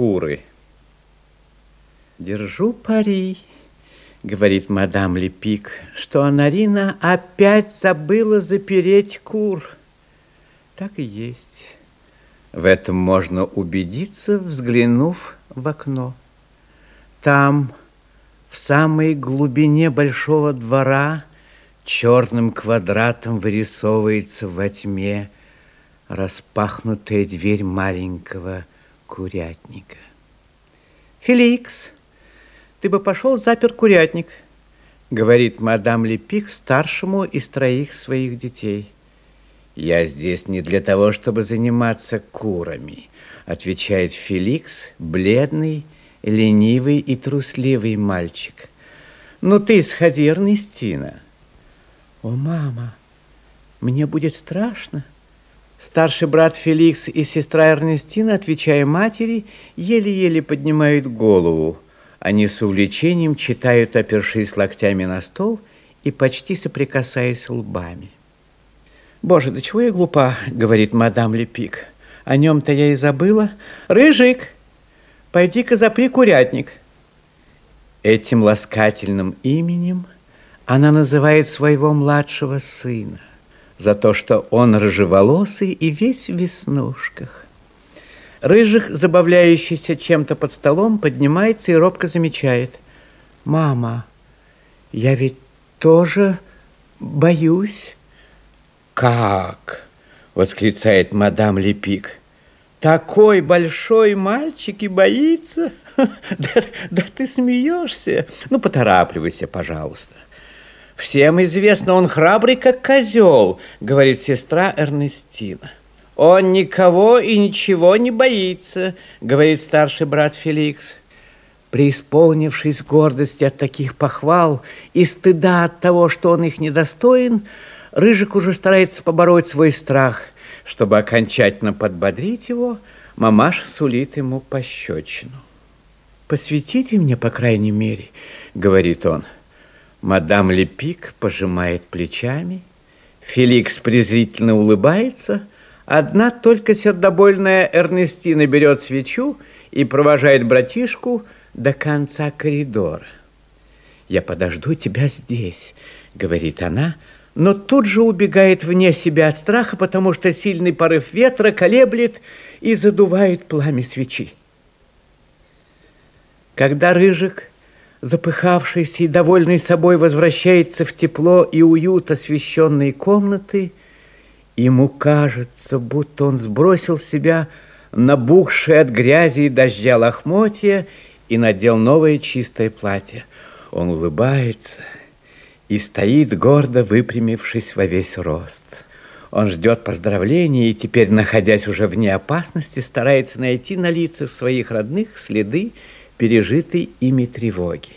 куры. Держу пари, говорит мадам Лепик, что Анарина опять забыла запереть кур. Так и есть. В этом можно убедиться, взглянув в окно. Там, в самой глубине большого двора, черным квадратом вырисовывается во тьме распахнутая дверь маленького курятника. «Феликс, ты бы пошел запер курятник», говорит мадам Лепик старшему из троих своих детей. «Я здесь не для того, чтобы заниматься курами», отвечает Феликс, бледный, ленивый и трусливый мальчик. «Ну ты сходи, Эрнестина». «О, мама, мне будет страшно». Старший брат Феликс и сестра Эрнестина, отвечая матери, еле-еле поднимают голову. Они с увлечением читают, опершись локтями на стол и почти соприкасаясь лбами. «Боже, да чего я глупа!» — говорит мадам Лепик. «О нем-то я и забыла. Рыжик, пойди-ка запри курятник». Этим ласкательным именем она называет своего младшего сына за то, что он рыжеволосый и весь в веснушках. Рыжих, забавляющийся чем-то под столом, поднимается и робко замечает. «Мама, я ведь тоже боюсь». «Как?» — восклицает мадам Лепик. «Такой большой мальчик и боится? Да, да ты смеешься. Ну, поторапливайся, пожалуйста». Всем известно, он храбрый, как козел, говорит сестра Эрнестина. Он никого и ничего не боится, говорит старший брат Феликс. Преисполнившись гордости от таких похвал и стыда от того, что он их недостоин, Рыжик уже старается побороть свой страх. Чтобы окончательно подбодрить его, мамаша сулит ему пощечину. «Посветите мне, по крайней мере», — говорит он, — Мадам Лепик пожимает плечами, Феликс презрительно улыбается, одна только сердобольная Эрнестина берет свечу и провожает братишку до конца коридора. «Я подожду тебя здесь», — говорит она, но тут же убегает вне себя от страха, потому что сильный порыв ветра колеблет и задувает пламя свечи. Когда Рыжик запыхавшийся и довольный собой, возвращается в тепло и уют освещенной комнаты, ему кажется, будто он сбросил с себя набухшие от грязи и дождя лохмотья и надел новое чистое платье. Он улыбается и стоит гордо выпрямившись во весь рост. Он ждет поздравления и теперь, находясь уже вне опасности, старается найти на лицах своих родных следы пережитой ими тревоги.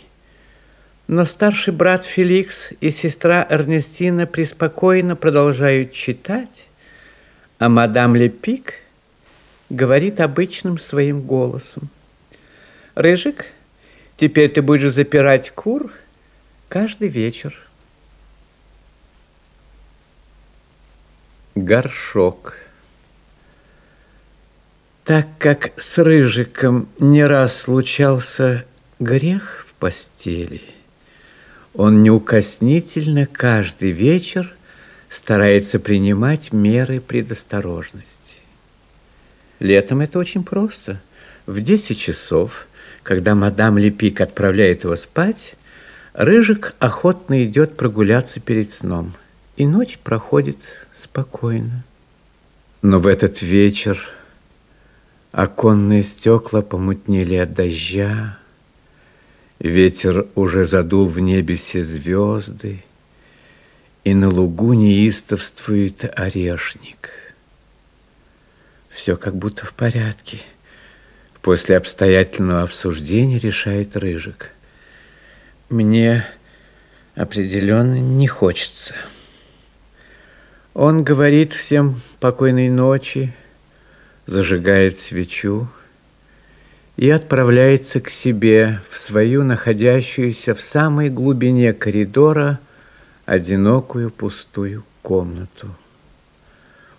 Но старший брат Феликс и сестра Эрнестина преспокойно продолжают читать, а мадам Лепик говорит обычным своим голосом. «Рыжик, теперь ты будешь запирать кур каждый вечер». Горшок. Так как с Рыжиком не раз случался грех в постели, он неукоснительно каждый вечер старается принимать меры предосторожности. Летом это очень просто. В 10 часов, когда мадам Лепик отправляет его спать, Рыжик охотно идет прогуляться перед сном, и ночь проходит спокойно. Но в этот вечер Оконные стекла помутнели от дождя, Ветер уже задул в небе все звезды, И на лугу неистовствует орешник. Все как будто в порядке. После обстоятельного обсуждения решает Рыжик. Мне определенно не хочется. Он говорит всем покойной ночи, зажигает свечу и отправляется к себе в свою находящуюся в самой глубине коридора одинокую пустую комнату.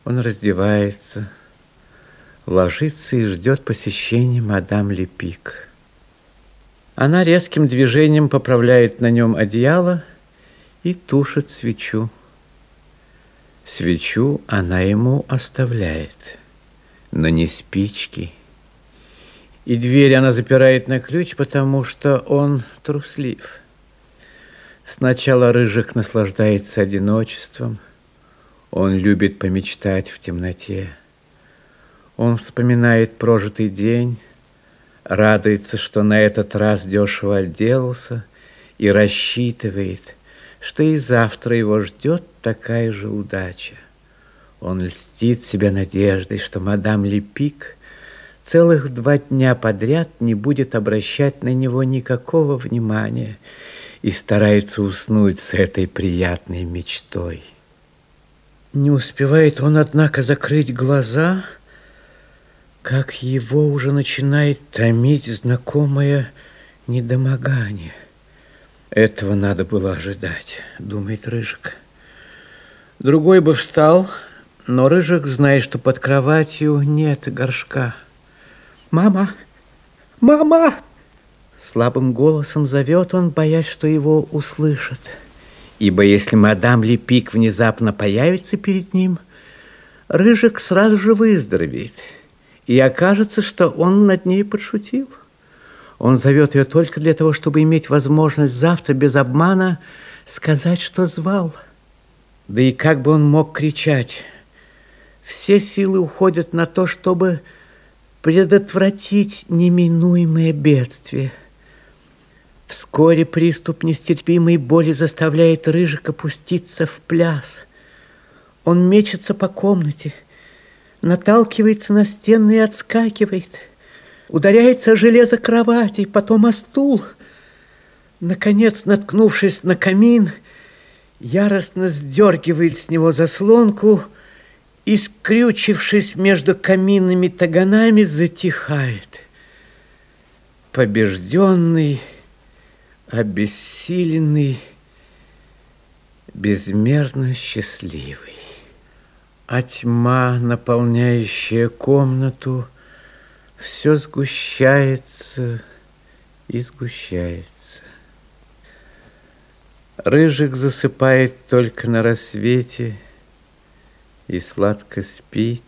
Он раздевается, ложится и ждет посещения мадам Лепик. Она резким движением поправляет на нем одеяло и тушит свечу. Свечу она ему оставляет, но не спички. И дверь она запирает на ключ, потому что он труслив. Сначала Рыжик наслаждается одиночеством. Он любит помечтать в темноте. Он вспоминает прожитый день, радуется, что на этот раз дешево отделался и рассчитывает, что и завтра его ждет такая же удача. Он льстит себя надеждой, что мадам Лепик целых два дня подряд не будет обращать на него никакого внимания и старается уснуть с этой приятной мечтой. Не успевает он, однако, закрыть глаза – как его уже начинает томить знакомое недомогание. Этого надо было ожидать, думает Рыжик. Другой бы встал, но Рыжик знает, что под кроватью нет горшка. «Мама! Мама!» Слабым голосом зовет он, боясь, что его услышат. Ибо если мадам Лепик внезапно появится перед ним, Рыжик сразу же выздоровеет – и окажется, что он над ней подшутил. Он зовет ее только для того, чтобы иметь возможность завтра без обмана сказать, что звал. Да и как бы он мог кричать? Все силы уходят на то, чтобы предотвратить неминуемое бедствие. Вскоре приступ нестерпимой боли заставляет Рыжика пуститься в пляс. Он мечется по комнате – наталкивается на стены и отскакивает. Ударяется о железо кровати, потом о стул. Наконец, наткнувшись на камин, яростно сдергивает с него заслонку и, скрючившись между каминными таганами, затихает. Побежденный, обессиленный, безмерно счастливый а тьма, наполняющая комнату, все сгущается и сгущается. Рыжик засыпает только на рассвете и сладко спит,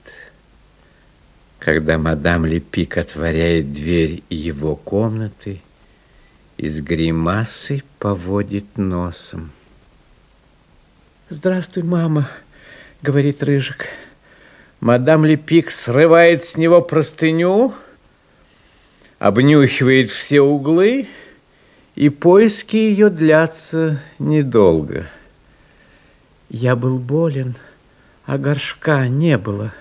когда мадам Лепик отворяет дверь его комнаты и с гримасой поводит носом. «Здравствуй, мама!» говорит Рыжик. Мадам Лепик срывает с него простыню, обнюхивает все углы, и поиски ее длятся недолго. Я был болен, а горшка не было,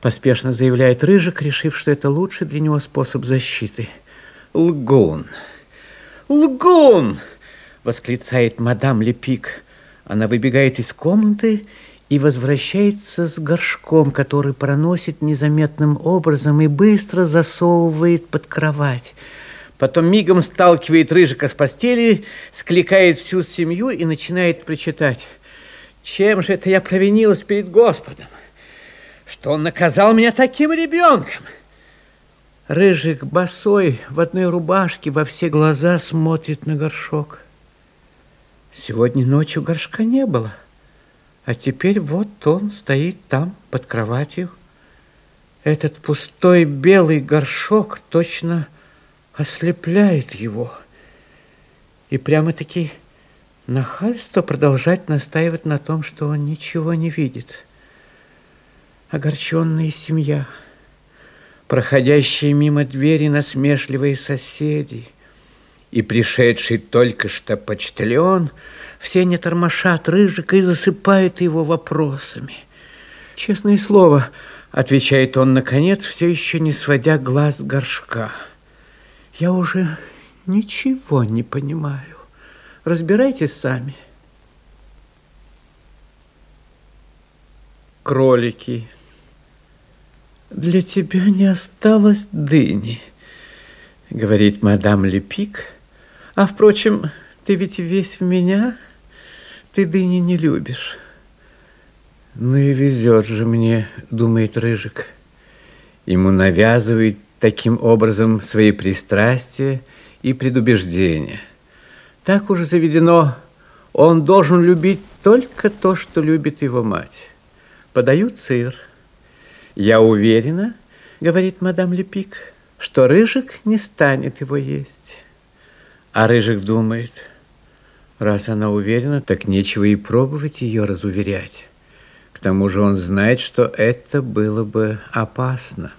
поспешно заявляет Рыжик, решив, что это лучший для него способ защиты. Лгун! Лгун! восклицает мадам Лепик. Она выбегает из комнаты и возвращается с горшком, который проносит незаметным образом и быстро засовывает под кровать. Потом мигом сталкивает Рыжика с постели, скликает всю семью и начинает причитать. Чем же это я провинилась перед Господом? Что он наказал меня таким ребенком? Рыжик босой в одной рубашке во все глаза смотрит на горшок. Сегодня ночью горшка не было. А теперь вот он стоит там, под кроватью. Этот пустой белый горшок точно ослепляет его. И прямо-таки нахальство продолжать настаивать на том, что он ничего не видит. Огорченная семья, проходящие мимо двери насмешливые соседи и пришедший только что почтальон – все не тормошат Рыжика и засыпают его вопросами. Честное слово, отвечает он наконец, все еще не сводя глаз горшка. Я уже ничего не понимаю. Разбирайтесь сами. Кролики. Для тебя не осталось дыни, говорит мадам Лепик. А, впрочем, ты ведь весь в меня. Ты дыни не любишь. Ну и везет же мне, думает Рыжик. Ему навязывают таким образом свои пристрастия и предубеждения. Так уже заведено, он должен любить только то, что любит его мать. Подают сыр. Я уверена, говорит мадам Лепик, что Рыжик не станет его есть. А Рыжик думает, раз она уверена, так нечего и пробовать ее разуверять. К тому же он знает, что это было бы опасно.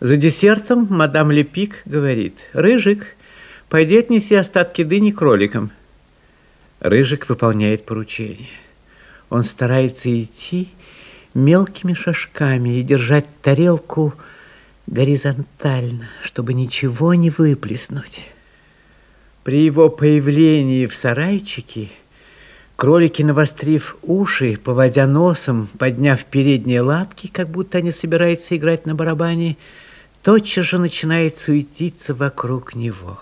За десертом мадам Лепик говорит, «Рыжик, пойди отнеси остатки дыни кроликам». Рыжик выполняет поручение. Он старается идти мелкими шажками и держать тарелку горизонтально, чтобы ничего не выплеснуть. При его появлении в сарайчике кролики, навострив уши, поводя носом, подняв передние лапки, как будто они собираются играть на барабане, тотчас же начинает суетиться вокруг него.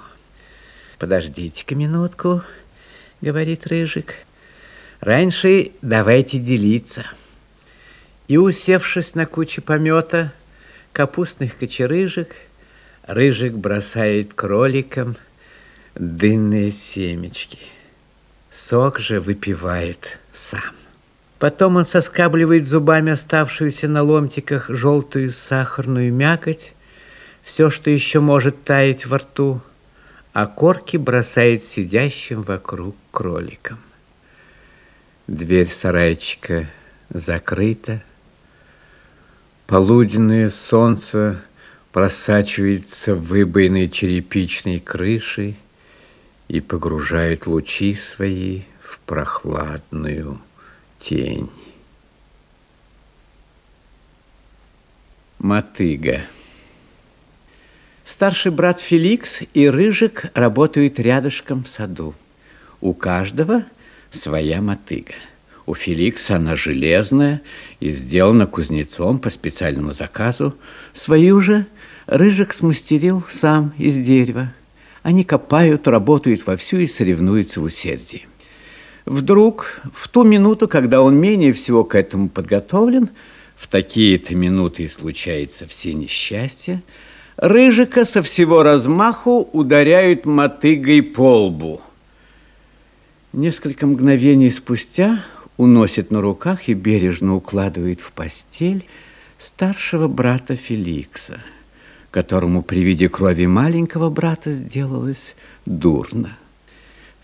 «Подождите-ка минутку», — говорит Рыжик. «Раньше давайте делиться». И, усевшись на куче помета, капустных кочерыжек, Рыжик бросает кроликам дынные семечки. Сок же выпивает сам. Потом он соскабливает зубами оставшуюся на ломтиках желтую сахарную мякоть, все, что еще может таять во рту, а корки бросает сидящим вокруг кроликам. Дверь сарайчика закрыта. Полуденное солнце просачивается в выбоины черепичной крыши и погружает лучи свои в прохладную тень. Мотыга. Старший брат Феликс и Рыжик работают рядышком в саду. У каждого своя мотыга. У Феликса она железная и сделана кузнецом по специальному заказу. Свою же Рыжик смастерил сам из дерева. Они копают, работают вовсю и соревнуются в усердии. Вдруг, в ту минуту, когда он менее всего к этому подготовлен, в такие-то минуты и случается все несчастья, Рыжика со всего размаху ударяют мотыгой по лбу. Несколько мгновений спустя уносит на руках и бережно укладывает в постель старшего брата Феликса, которому при виде крови маленького брата сделалось дурно.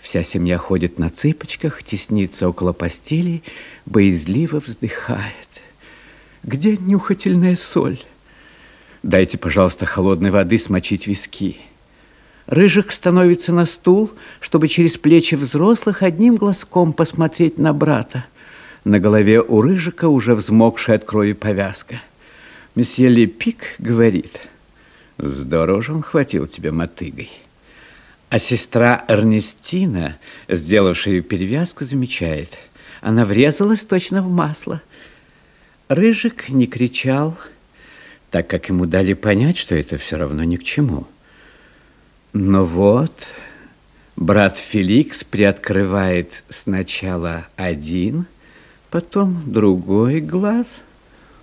Вся семья ходит на цыпочках, теснится около постели, боязливо вздыхает. Где нюхательная соль? Дайте, пожалуйста, холодной воды смочить виски. Рыжик становится на стул, чтобы через плечи взрослых одним глазком посмотреть на брата. На голове у Рыжика уже взмокшая от крови повязка. Месье Лепик говорит, здорово же он хватил тебя мотыгой. А сестра Эрнестина, сделавшая перевязку, замечает, она врезалась точно в масло. Рыжик не кричал, так как ему дали понять, что это все равно ни к чему. Но вот брат Феликс приоткрывает сначала один, потом другой глаз.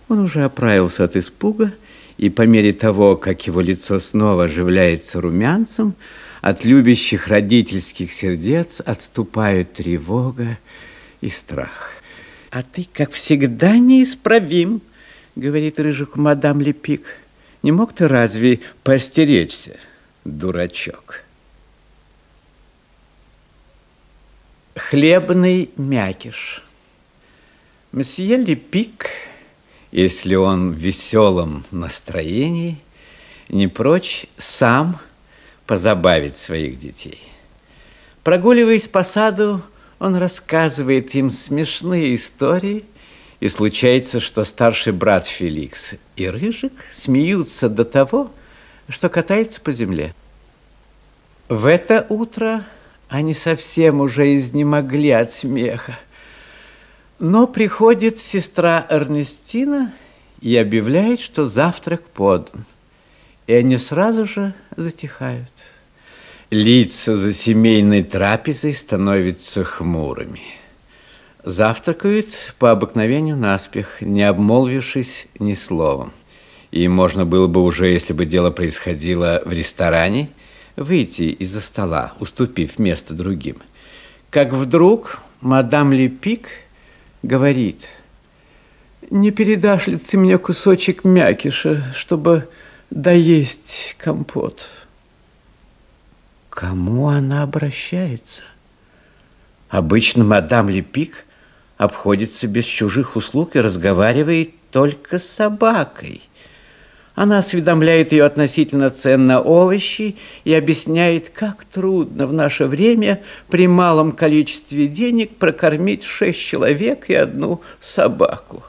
Он уже оправился от испуга, и по мере того, как его лицо снова оживляется румянцем, от любящих родительских сердец отступают тревога и страх. А ты, как всегда, неисправим, говорит Рыжик мадам Лепик. Не мог ты разве постеречься, дурачок? Хлебный мякиш. Месье Лепик, если он в веселом настроении, не прочь сам позабавить своих детей. Прогуливаясь по саду, он рассказывает им смешные истории – и случается, что старший брат Феликс и Рыжик смеются до того, что катаются по земле. В это утро они совсем уже изнемогли от смеха. Но приходит сестра Эрнестина и объявляет, что завтрак подан. И они сразу же затихают. Лица за семейной трапезой становятся хмурыми. Завтракают по обыкновению наспех, не обмолвившись ни словом. И можно было бы уже, если бы дело происходило в ресторане, выйти из-за стола, уступив место другим. Как вдруг мадам Лепик говорит, «Не передашь ли ты мне кусочек мякиша, чтобы доесть компот?» Кому она обращается? Обычно мадам Лепик обходится без чужих услуг и разговаривает только с собакой – она осведомляет ее относительно цен на овощи и объясняет, как трудно в наше время при малом количестве денег прокормить шесть человек и одну собаку.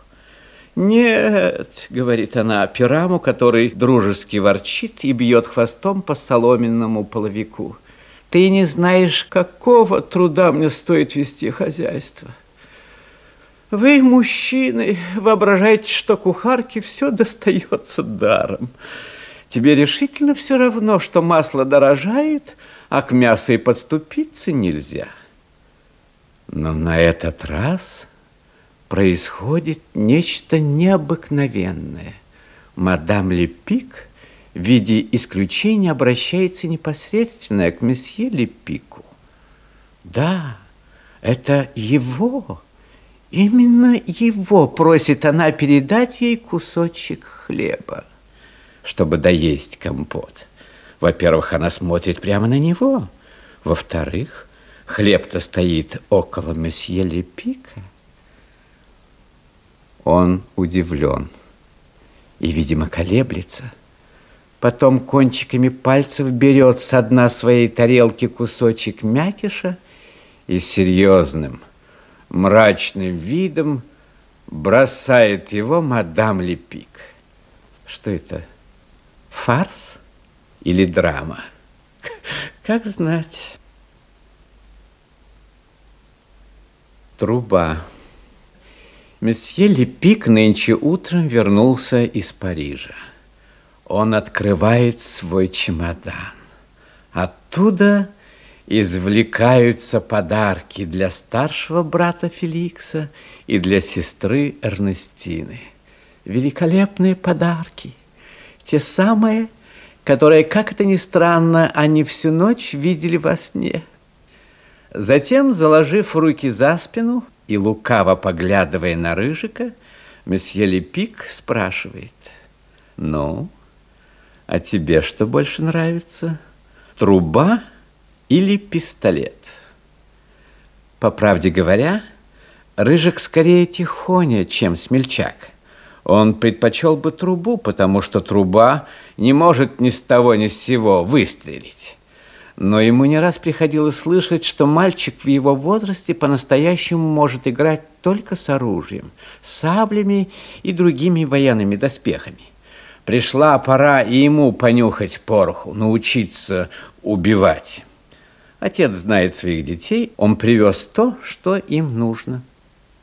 «Нет», — говорит она Пираму, который дружески ворчит и бьет хвостом по соломенному половику. «Ты не знаешь, какого труда мне стоит вести хозяйство». Вы, мужчины, воображаете, что кухарке все достается даром. Тебе решительно все равно, что масло дорожает, а к мясу и подступиться нельзя. Но на этот раз происходит нечто необыкновенное. Мадам Лепик в виде исключения обращается непосредственно к месье Лепику. Да, это его Именно его просит она передать ей кусочек хлеба, чтобы доесть компот. Во-первых, она смотрит прямо на него. Во-вторых, хлеб-то стоит около месье Лепика. Он удивлен и, видимо, колеблется. Потом кончиками пальцев берет с дна своей тарелки кусочек мякиша и серьезным – мрачным видом бросает его мадам Лепик. Что это? Фарс или драма? Как знать. Труба. Месье Лепик нынче утром вернулся из Парижа. Он открывает свой чемодан. Оттуда извлекаются подарки для старшего брата Феликса и для сестры Эрнестины. Великолепные подарки, те самые, которые, как это ни странно, они всю ночь видели во сне. Затем, заложив руки за спину и лукаво поглядывая на Рыжика, месье Лепик спрашивает, «Ну, а тебе что больше нравится, труба или пистолет. По правде говоря, Рыжик скорее тихоня, чем смельчак. Он предпочел бы трубу, потому что труба не может ни с того ни с сего выстрелить. Но ему не раз приходилось слышать, что мальчик в его возрасте по-настоящему может играть только с оружием, саблями и другими военными доспехами. Пришла пора и ему понюхать пороху, научиться убивать. Отец знает своих детей, он привез то, что им нужно.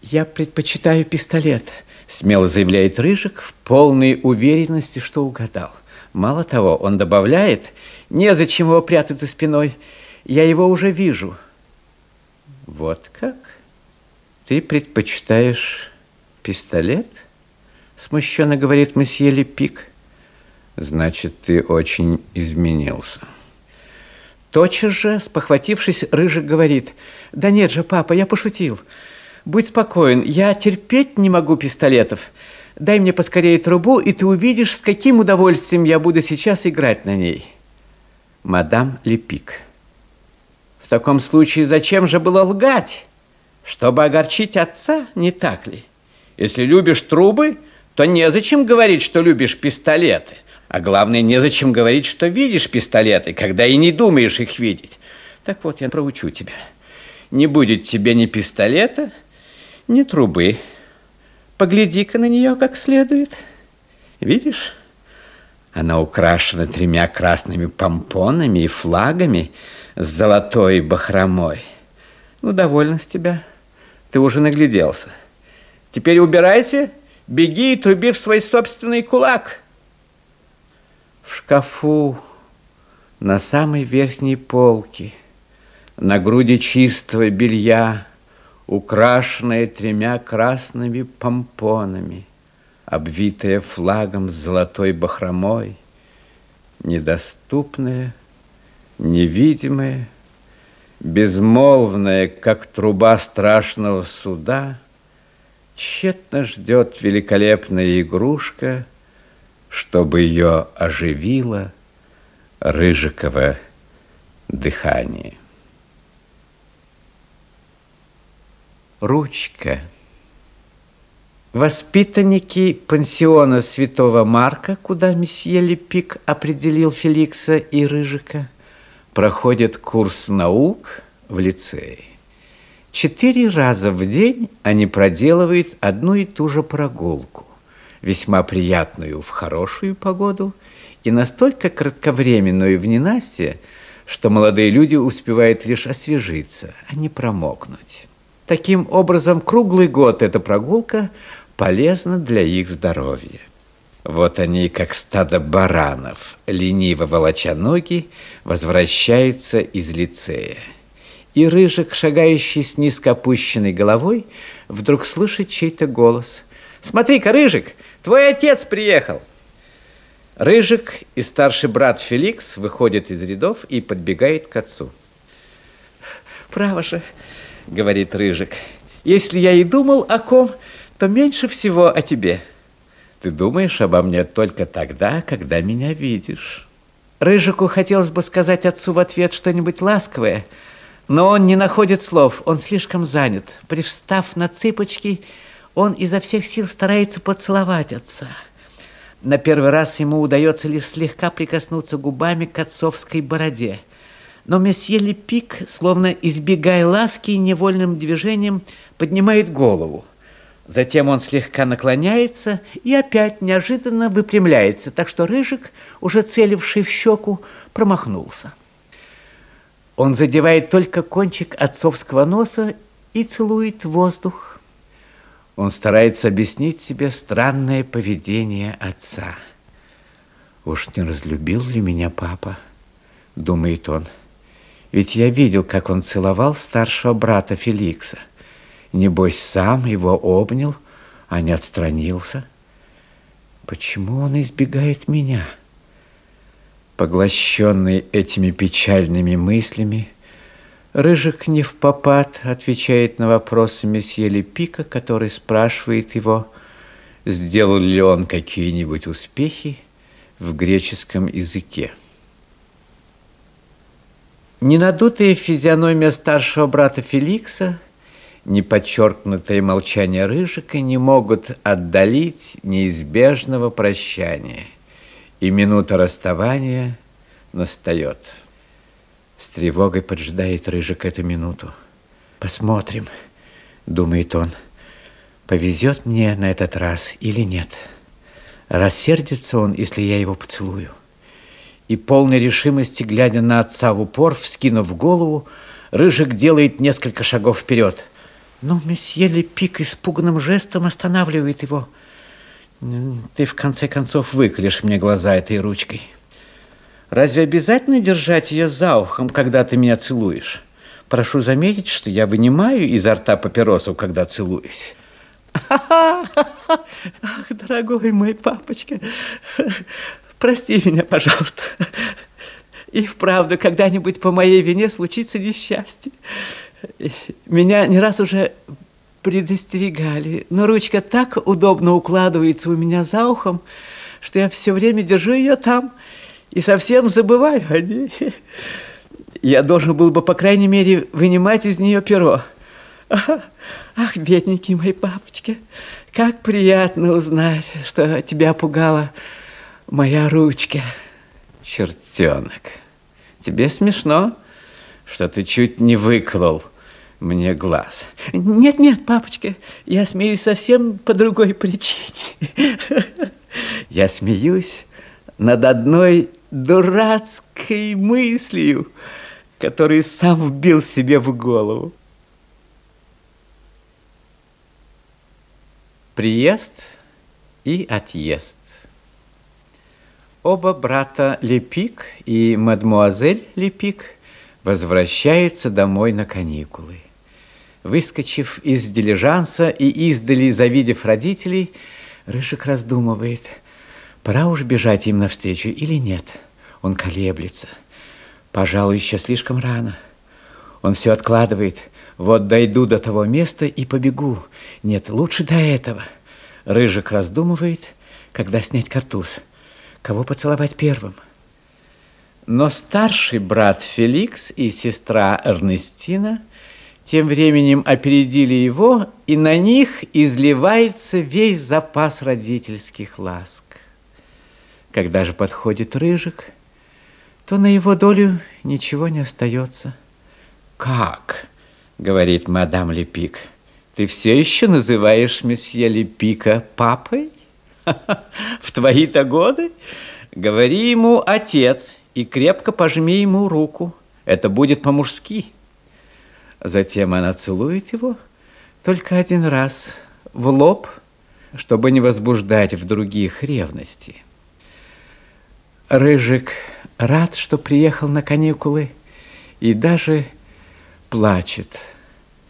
Я предпочитаю пистолет, смело заявляет Рыжик в полной уверенности, что угадал. Мало того, он добавляет, незачем его прятать за спиной, я его уже вижу. Вот как? Ты предпочитаешь пистолет? Смущенно говорит месье Лепик. Значит, ты очень изменился. Тотчас же, спохватившись, Рыжик говорит, «Да нет же, папа, я пошутил. Будь спокоен, я терпеть не могу пистолетов. Дай мне поскорее трубу, и ты увидишь, с каким удовольствием я буду сейчас играть на ней». Мадам Лепик. В таком случае зачем же было лгать? Чтобы огорчить отца, не так ли? Если любишь трубы, то незачем говорить, что любишь пистолеты – а главное, незачем говорить, что видишь пистолеты, когда и не думаешь их видеть. Так вот, я проучу тебя. Не будет тебе ни пистолета, ни трубы. Погляди-ка на нее как следует. Видишь? Она украшена тремя красными помпонами и флагами с золотой бахромой. Ну, довольно с тебя. Ты уже нагляделся. Теперь убирайся, беги и труби в свой собственный кулак. В шкафу на самой верхней полке, на груди чистого белья, украшенная тремя красными помпонами, обвитая флагом с золотой бахромой, недоступная, невидимая, безмолвная, как труба страшного суда, тщетно ждет великолепная игрушка, чтобы ее оживило рыжиково дыхание. Ручка. Воспитанники пансиона Святого Марка, куда месье Лепик определил Феликса и Рыжика, проходят курс наук в лицее. Четыре раза в день они проделывают одну и ту же прогулку, весьма приятную в хорошую погоду и настолько кратковременную в ненастье, что молодые люди успевают лишь освежиться, а не промокнуть. Таким образом, круглый год эта прогулка – полезно для их здоровья. Вот они, как стадо баранов, лениво волоча ноги, возвращаются из лицея. И Рыжик, шагающий с низко опущенной головой, вдруг слышит чей-то голос. «Смотри-ка, Рыжик, твой отец приехал!» Рыжик и старший брат Феликс выходят из рядов и подбегает к отцу. «Право же», — говорит Рыжик, — «если я и думал о ком, то меньше всего о тебе. Ты думаешь обо мне только тогда, когда меня видишь. Рыжику хотелось бы сказать отцу в ответ что-нибудь ласковое, но он не находит слов, он слишком занят. Привстав на цыпочки, он изо всех сил старается поцеловать отца. На первый раз ему удается лишь слегка прикоснуться губами к отцовской бороде. Но месье Лепик, словно избегая ласки, невольным движением поднимает голову. Затем он слегка наклоняется и опять неожиданно выпрямляется, так что Рыжик, уже целивший в щеку, промахнулся. Он задевает только кончик отцовского носа и целует воздух. Он старается объяснить себе странное поведение отца. «Уж не разлюбил ли меня папа?» – думает он. «Ведь я видел, как он целовал старшего брата Феликса». Небось, сам его обнял, а не отстранился. Почему он избегает меня? Поглощенный этими печальными мыслями, Рыжик не в попад отвечает на вопросы месье Лепика, который спрашивает его, сделал ли он какие-нибудь успехи в греческом языке. Ненадутая физиономия старшего брата Феликса – неподчеркнутое молчание Рыжика не могут отдалить неизбежного прощания, и минута расставания настает. С тревогой поджидает Рыжик эту минуту. «Посмотрим», — думает он, — «повезет мне на этот раз или нет. Рассердится он, если я его поцелую». И полной решимости, глядя на отца в упор, вскинув голову, Рыжик делает несколько шагов вперед – но месье Лепик испуганным жестом останавливает его. Ты в конце концов выколешь мне глаза этой ручкой. Разве обязательно держать ее за ухом, когда ты меня целуешь? Прошу заметить, что я вынимаю изо рта папиросу, когда целуюсь. Ах, дорогой мой папочка, прости меня, пожалуйста. И вправду, когда-нибудь по моей вине случится несчастье. Меня не раз уже предостерегали, но ручка так удобно укладывается у меня за ухом, что я все время держу ее там и совсем забываю о ней. Я должен был бы, по крайней мере, вынимать из нее перо. Ах, бедненький мой папочка, как приятно узнать, что тебя пугала моя ручка. Чертенок, тебе смешно, что ты чуть не выколол мне глаз. Нет, нет, папочка, я смеюсь совсем по другой причине. Я смеюсь над одной дурацкой мыслью, которую сам вбил себе в голову. Приезд и отъезд. Оба брата Лепик и мадмуазель Лепик возвращаются домой на каникулы. Выскочив из дилижанса и издали завидев родителей, Рыжик раздумывает, пора уж бежать им навстречу или нет. Он колеблется. Пожалуй, еще слишком рано. Он все откладывает. Вот дойду до того места и побегу. Нет, лучше до этого. Рыжик раздумывает, когда снять картуз. Кого поцеловать первым? Но старший брат Феликс и сестра Эрнестина тем временем опередили его, и на них изливается весь запас родительских ласк. Когда же подходит Рыжик, то на его долю ничего не остается. «Как?» — говорит мадам Лепик. «Ты все еще называешь месье Лепика папой? В твои-то годы? Говори ему отец и крепко пожми ему руку. Это будет по-мужски». Затем она целует его только один раз в лоб, чтобы не возбуждать в других ревности. Рыжик рад, что приехал на каникулы и даже плачет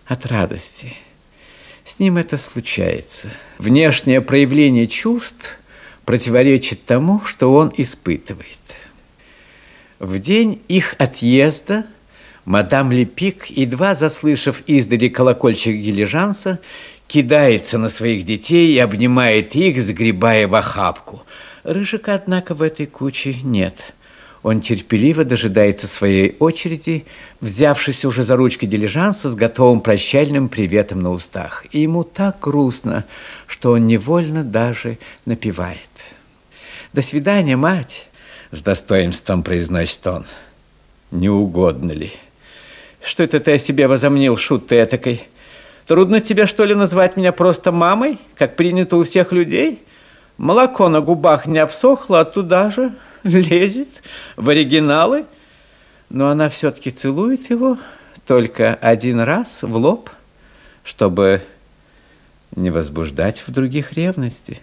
от радости. С ним это случается. Внешнее проявление чувств противоречит тому, что он испытывает. В день их отъезда мадам Лепик, едва заслышав издали колокольчик дилижанса, кидается на своих детей и обнимает их, загребая в охапку. Рыжика, однако, в этой куче нет – он терпеливо дожидается своей очереди, взявшись уже за ручки дилижанса с готовым прощальным приветом на устах. И ему так грустно, что он невольно даже напевает. «До свидания, мать!» — с достоинством произносит он. «Не угодно ли? Что это ты о себе возомнил, шут ты этакой? Трудно тебе, что ли, назвать меня просто мамой, как принято у всех людей? Молоко на губах не обсохло, а туда же...» лезет в оригиналы, но она все-таки целует его только один раз в лоб, чтобы не возбуждать в других ревности.